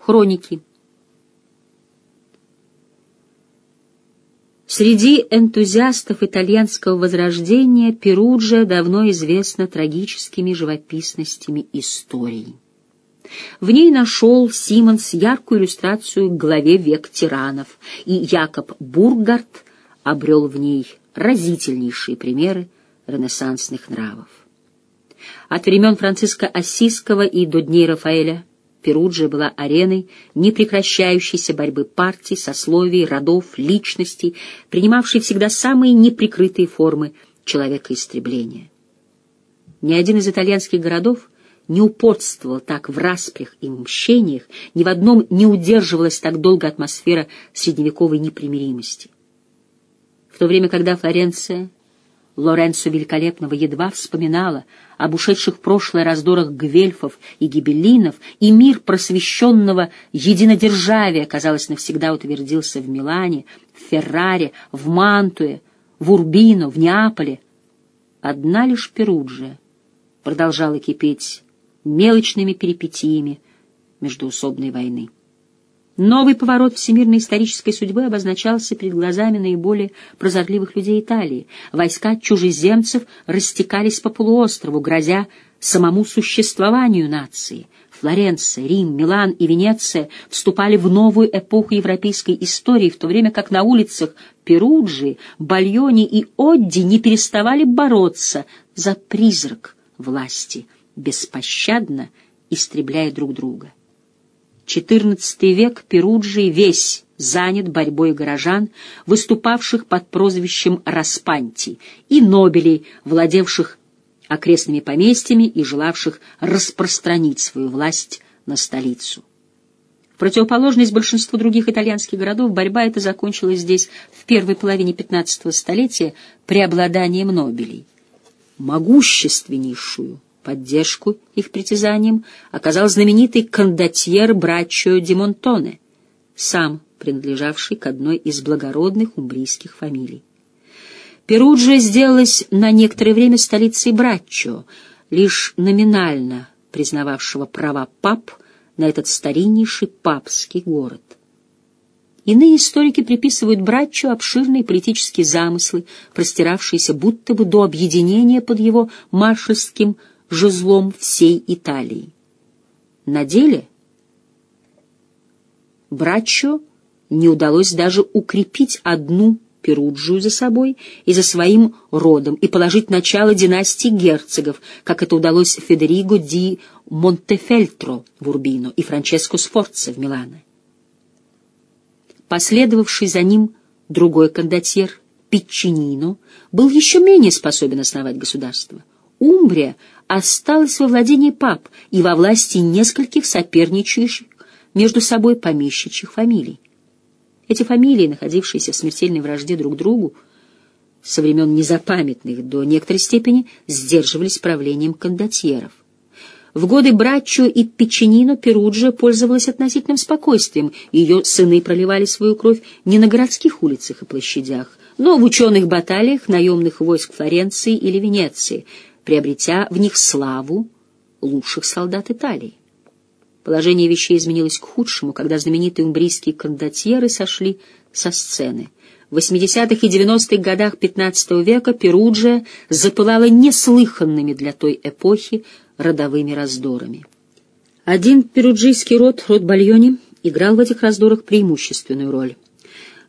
Хроники. Среди энтузиастов итальянского возрождения Перуджа давно известна трагическими живописностями истории. В ней нашел Симонс яркую иллюстрацию к главе «Век тиранов», и Якоб Бургарт обрел в ней разительнейшие примеры ренессансных нравов. От времен Франциска Ассизского и до дней Рафаэля Перуджия была ареной непрекращающейся борьбы партий, сословий, родов, личностей, принимавшей всегда самые неприкрытые формы человекоистребления. Ни один из итальянских городов не упорствовал так в распрях и мщениях, ни в одном не удерживалась так долго атмосфера средневековой непримиримости. В то время, когда Флоренция Лоренцо Великолепного едва вспоминала об ушедших прошлое раздорах гвельфов и гибеллинов, и мир просвещенного единодержавия, казалось, навсегда утвердился в Милане, в Ферраре, в Мантуе, в Урбино, в Неаполе. Одна лишь Перуджия продолжала кипеть мелочными перипетиями междуусобной войны. Новый поворот всемирной исторической судьбы обозначался перед глазами наиболее прозорливых людей Италии. Войска чужеземцев растекались по полуострову, грозя самому существованию нации. Флоренция, Рим, Милан и Венеция вступали в новую эпоху европейской истории, в то время как на улицах Перуджи, Бальони и Одди не переставали бороться за призрак власти, беспощадно истребляя друг друга. XIV век Перуджи весь занят борьбой горожан, выступавших под прозвищем Распанти, и нобелей, владевших окрестными поместьями и желавших распространить свою власть на столицу. В противоположность большинству других итальянских городов борьба эта закончилась здесь в первой половине XV столетия преобладанием нобелей. Могущественнейшую Поддержку их притязаниям оказал знаменитый кондотьер Браччо ди Монтоне, сам принадлежавший к одной из благородных умбрийских фамилий. Перуджа сделалась на некоторое время столицей Браччо, лишь номинально признававшего права пап на этот стариннейший папский город. Иные историки приписывают Браччо обширные политические замыслы, простиравшиеся будто бы до объединения под его маршальским жезлом всей Италии. На деле Браччо не удалось даже укрепить одну Перуджию за собой и за своим родом и положить начало династии герцогов, как это удалось Федериго ди Монтефельтро в Урбино и Франческо Сфорца в Милане. Последовавший за ним другой кондотьер, Пиччинино, был еще менее способен основать государство. Умбрия осталась во владении пап и во власти нескольких соперничающих между собой помещичьих фамилий. Эти фамилии, находившиеся в смертельной вражде друг другу, со времен незапамятных до некоторой степени сдерживались правлением кондотьеров. В годы Браччо и Печенино Перуджа пользовалась относительным спокойствием, ее сыны проливали свою кровь не на городских улицах и площадях, но в ученых баталиях наемных войск Флоренции или Венеции — приобретя в них славу лучших солдат Италии. Положение вещей изменилось к худшему, когда знаменитые умбрийские кондотьеры сошли со сцены. В 80-х и 90-х годах XV века Перуджия запылала неслыханными для той эпохи родовыми раздорами. Один перуджийский род, род Бальони, играл в этих раздорах преимущественную роль.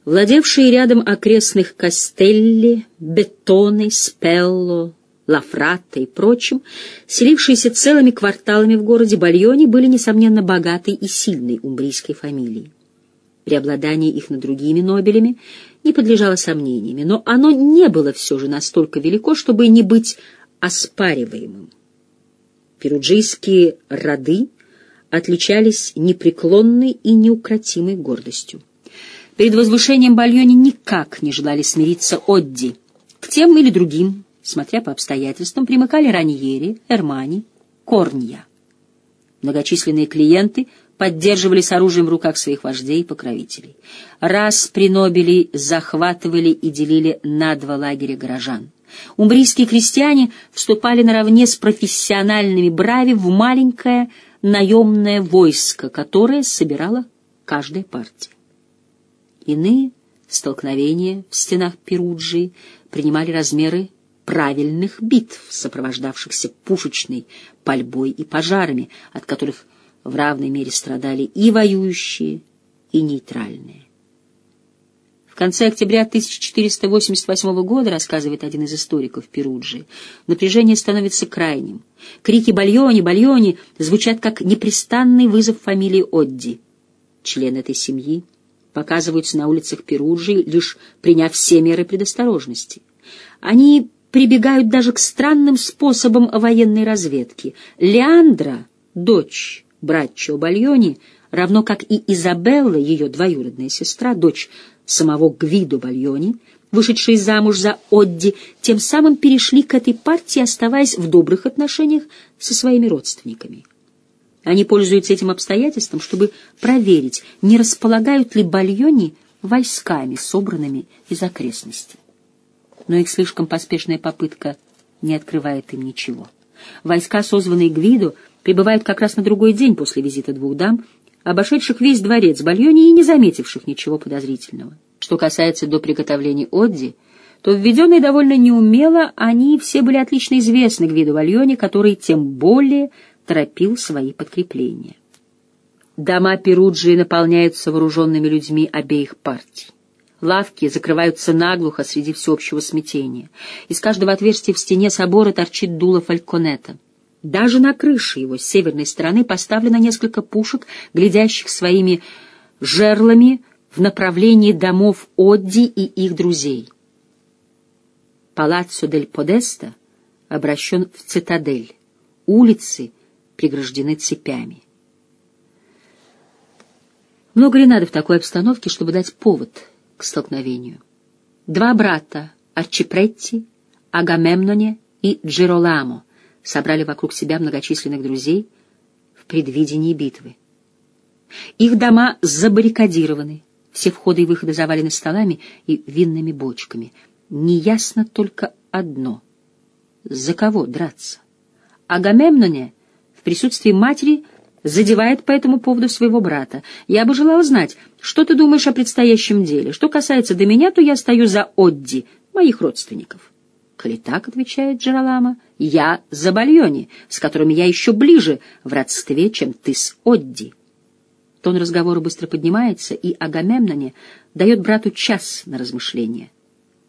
Владевшие рядом окрестных Кастелли, Бетоны, Спелло, Лафратто и прочим, селившиеся целыми кварталами в городе Бальоне, были, несомненно, богатой и сильной умбрийской фамилией. Преобладание их над другими нобелями не подлежало сомнениями, но оно не было все же настолько велико, чтобы не быть оспариваемым. Перуджийские роды отличались непреклонной и неукротимой гордостью. Перед возвышением Бальони никак не желали смириться Одди к тем или другим смотря по обстоятельствам, примыкали Раньери, Эрмани, Корнья. Многочисленные клиенты поддерживали с оружием в руках своих вождей и покровителей. Раз при Нобеле захватывали и делили на два лагеря горожан. Умбрийские крестьяне вступали наравне с профессиональными брави в маленькое наемное войско, которое собирала каждая партия. Иные столкновения в стенах Перуджии принимали размеры правильных битв, сопровождавшихся пушечной пальбой и пожарами, от которых в равной мере страдали и воюющие, и нейтральные. В конце октября 1488 года, рассказывает один из историков Перуджи, напряжение становится крайним. Крики «Бальони! Бальони!» звучат как непрестанный вызов фамилии Одди. Члены этой семьи показываются на улицах Перуджи, лишь приняв все меры предосторожности. Они прибегают даже к странным способам военной разведки. Леандра, дочь Браччо Бальони, равно как и Изабелла, ее двоюродная сестра, дочь самого Гвидо Бальони, вышедшие замуж за Одди, тем самым перешли к этой партии, оставаясь в добрых отношениях со своими родственниками. Они пользуются этим обстоятельством, чтобы проверить, не располагают ли Бальони войсками, собранными из окрестностей. Но их слишком поспешная попытка не открывает им ничего. Войска, созванные Гвидо, прибывают как раз на другой день после визита двух дам, обошедших весь дворец Бальони и не заметивших ничего подозрительного. Что касается до приготовлений Одди, то введенные довольно неумело, они все были отлично известны Гвиду Бальони, который тем более торопил свои подкрепления. Дома Перуджи наполняются вооруженными людьми обеих партий. Лавки закрываются наглухо среди всеобщего смятения. Из каждого отверстия в стене собора торчит дуло фальконета. Даже на крыше его с северной стороны поставлено несколько пушек, глядящих своими жерлами в направлении домов Одди и их друзей. Палаццо дель Подеста обращен в цитадель. Улицы преграждены цепями. Много ли надо в такой обстановке, чтобы дать повод к столкновению? Два брата, Арчипретти, Агамемноне и Джероламо, собрали вокруг себя многочисленных друзей в предвидении битвы. Их дома забаррикадированы, все входы и выходы завалены столами и винными бочками. Неясно только одно — за кого драться. Агамемноне в присутствии матери задевает по этому поводу своего брата. Я бы желала знать, что ты думаешь о предстоящем деле. Что касается до меня, то я стою за Одди, моих родственников. Коли так, — отвечает Джералама, — я за Бальони, с которыми я еще ближе в родстве, чем ты с Одди. Тон разговора быстро поднимается, и Агамемноне дает брату час на размышление.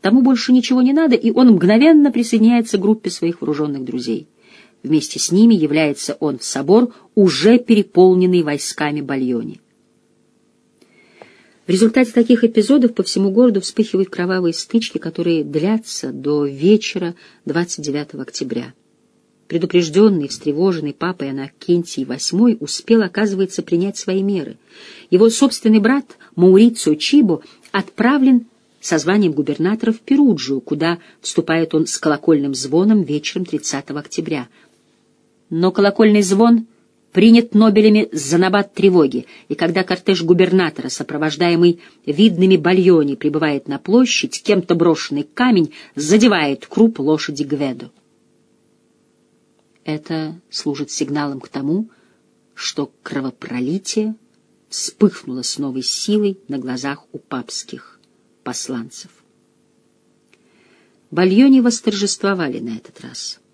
Тому больше ничего не надо, и он мгновенно присоединяется к группе своих вооруженных друзей. Вместе с ними является он в собор, уже переполненный войсками Бальони. В результате таких эпизодов по всему городу вспыхивают кровавые стычки, которые длятся до вечера 29 октября. Предупрежденный, встревоженный папой Анакентий VIII успел, оказывается, принять свои меры. Его собственный брат Маурицио Чибо отправлен со званием губернатора в Перуджию, куда вступает он с колокольным звоном вечером 30 октября. Но колокольный звон принят Нобелями за набат тревоги, и когда кортеж губернатора, сопровождаемый видными бальони, прибывает на площадь, кем-то брошенный камень задевает круп лошади Гведу. Это служит сигналом к тому, что кровопролитие вспыхнуло с новой силой на глазах у папских посланцев. Бальони восторжествовали на этот раз —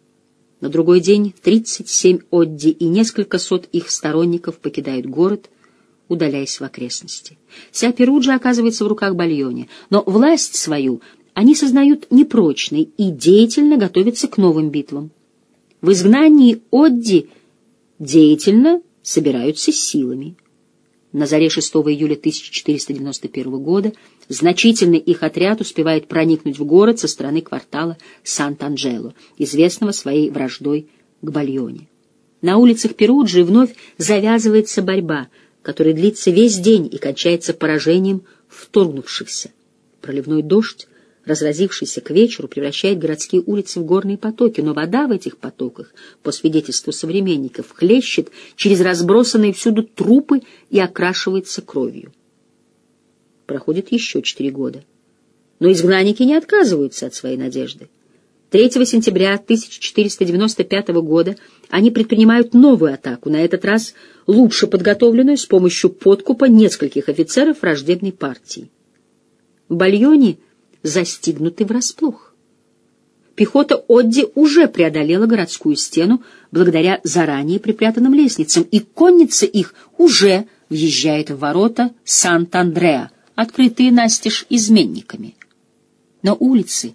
на другой день 37 Одди и несколько сот их сторонников покидают город, удаляясь в окрестности. Вся Перуджа оказывается в руках Бальони, но власть свою они сознают непрочной и деятельно готовятся к новым битвам. В изгнании Одди деятельно собираются силами. На заре 6 июля 1491 года значительный их отряд успевает проникнуть в город со стороны квартала Сант-Анджело, известного своей враждой к Бальоне. На улицах Перуджи вновь завязывается борьба, которая длится весь день и кончается поражением вторгнувшихся. Проливной дождь разразившийся к вечеру, превращает городские улицы в горные потоки, но вода в этих потоках, по свидетельству современников, хлещет через разбросанные всюду трупы и окрашивается кровью. Проходит еще четыре года. Но изгнанники не отказываются от своей надежды. 3 сентября 1495 года они предпринимают новую атаку, на этот раз лучше подготовленную с помощью подкупа нескольких офицеров враждебной партии. В застигнуты врасплох. Пехота Одди уже преодолела городскую стену благодаря заранее припрятанным лестницам, и конница их уже въезжает в ворота Сант-Андреа, открытые настежь изменниками. Но улицы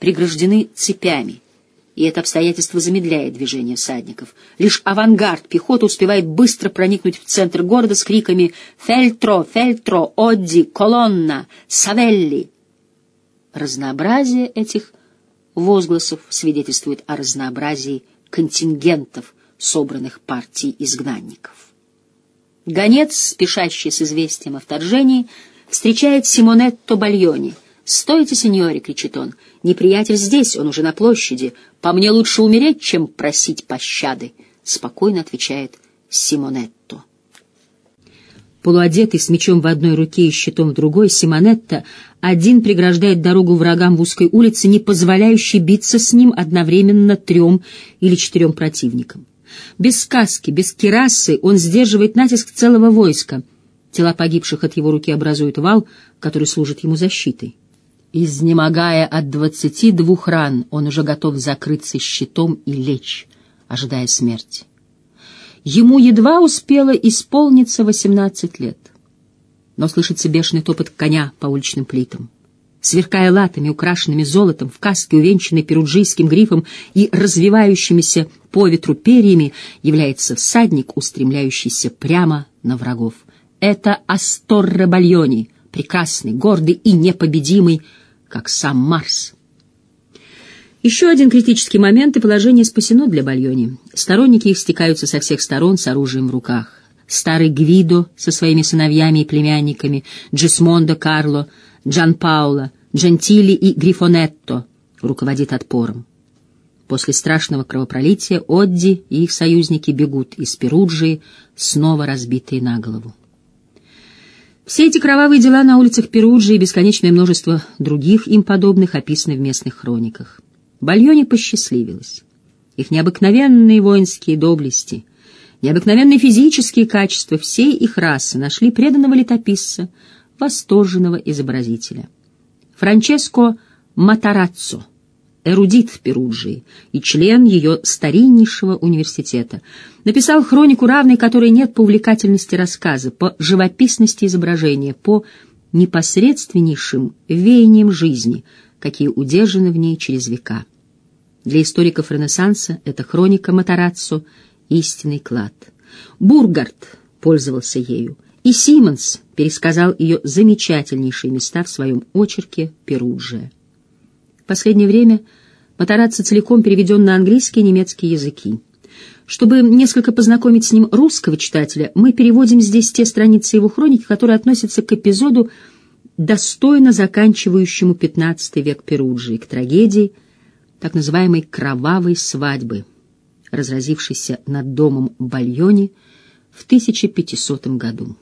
преграждены цепями, и это обстоятельство замедляет движение всадников. Лишь авангард пехоты успевает быстро проникнуть в центр города с криками «Фельтро! Фельтро! Одди! Колонна! Савелли!». Разнообразие этих возгласов свидетельствует о разнообразии контингентов, собранных партий изгнанников. Гонец, спешащий с известием о вторжении, встречает Симонетто Бальони. «Стойте, сеньоре!» — кричит он. «Неприятель здесь, он уже на площади. По мне лучше умереть, чем просить пощады», — спокойно отвечает Симонетто. Полуодетый, с мечом в одной руке и щитом в другой, Симонетто один преграждает дорогу врагам в узкой улице, не позволяющей биться с ним одновременно трем или четырем противникам. Без каски, без кирасы он сдерживает натиск целого войска. Тела погибших от его руки образуют вал, который служит ему защитой. Изнемогая от двадцати двух ран, он уже готов закрыться щитом и лечь, ожидая смерти. Ему едва успело исполниться восемнадцать лет. Но слышится бешеный топот коня по уличным плитам. Сверкая латами, украшенными золотом, в каске, увенчанной перуджийским грифом и развивающимися по ветру перьями, является всадник, устремляющийся прямо на врагов. Это Асторре Бальони, прекрасный, гордый и непобедимый, как сам Марс. Еще один критический момент, и положение спасено для Бальони. Сторонники их стекаются со всех сторон с оружием в руках. Старый Гвидо со своими сыновьями и племянниками, Джисмондо Карло, Джан Пауло, Джентили и Грифонетто руководит отпором. После страшного кровопролития Одди и их союзники бегут из Перуджии, снова разбитые на голову. Все эти кровавые дела на улицах Перуджи и бесконечное множество других им подобных описаны в местных хрониках. Бальоне посчастливилось. Их необыкновенные воинские доблести, необыкновенные физические качества всей их расы нашли преданного летописца, восторженного изобразителя. Франческо Матараццо, эрудит в Перуджии и член ее стариннейшего университета, написал хронику, равной которой нет по увлекательности рассказа, по живописности изображения, по непосредственнейшим веяниям жизни — какие удержаны в ней через века. Для историков Ренессанса это хроника Матараццо — истинный клад. Бургард пользовался ею, и Симмонс пересказал ее замечательнейшие места в своем очерке «Перуджия». В последнее время Матараццо целиком переведен на английский и немецкий языки. Чтобы несколько познакомить с ним русского читателя, мы переводим здесь те страницы его хроники, которые относятся к эпизоду достойно заканчивающему XV век Перуджии, к трагедии так называемой «кровавой свадьбы», разразившейся над домом Бальони в 1500 году.